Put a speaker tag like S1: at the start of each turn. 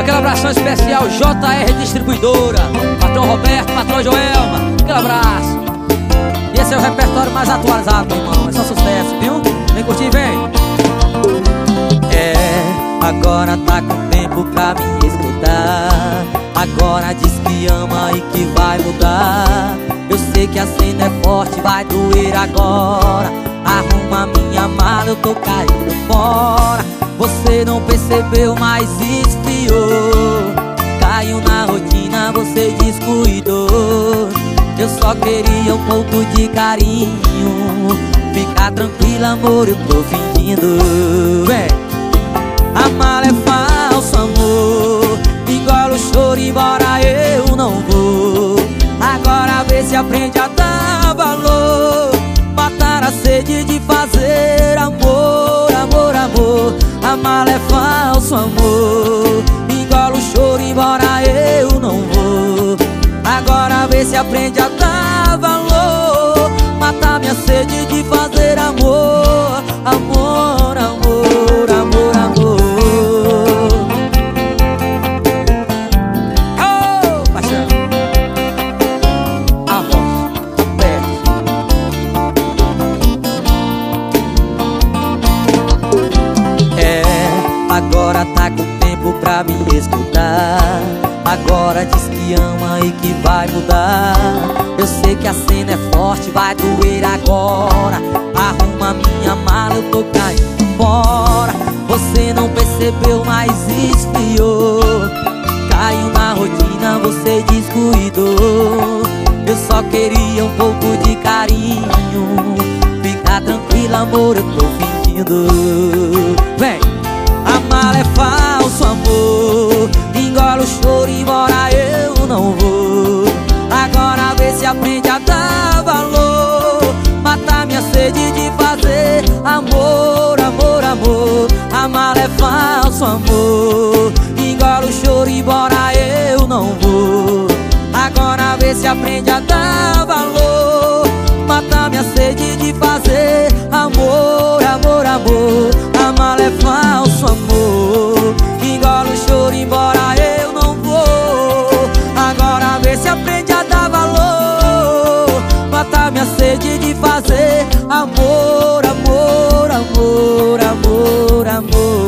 S1: Aquele abração especial JR Distribuidora. Patrão Roberto, patrão Joelma. Aquele abraço. E esse é o repertório mais atualizado, meu irmão. É só sucesso, viu? Vem curtir, vem.
S2: É, agora tá com tempo pra me escutar. Agora diz que ama e que vai mudar. Eu sei que a cena é forte, vai doer agora. Arruma minha mala, eu tô caindo fora. Você não percebeu, mas Caiu na rotina, você descuidou. Eu só queria um pouco de carinho. Fica tranquila, amor, eu tô fingindo. Vem. A mala é falso, amor. Engole o choro, embora eu não vou. Agora vê se aprende a dar valor. Matar a sede de fazer amor, amor, amor. A mala é falso, amor embora eu não vou. Agora vê se aprende a pra me escutar. Agora diz que ama e que vai mudar. Eu sei que a cena é forte, vai doer agora. Arruma minha mala, eu tô caindo fora Você não percebeu, mas esfriou. Caiu na rotina, você descuidou. Eu só queria um pouco de carinho. Fica tranquila, amor, eu tô fingindo. Vem! A mala é falso, amor embora eu não vou Agora vê se aprende a dar valor. Mata minha sede de fazer amor, amor, amor. Amar é falso amor. Engola o choro embora eu não vou Agora vê se aprende a dar valor. Mata minha sede de fazer amor, amor, amor, amor, amor.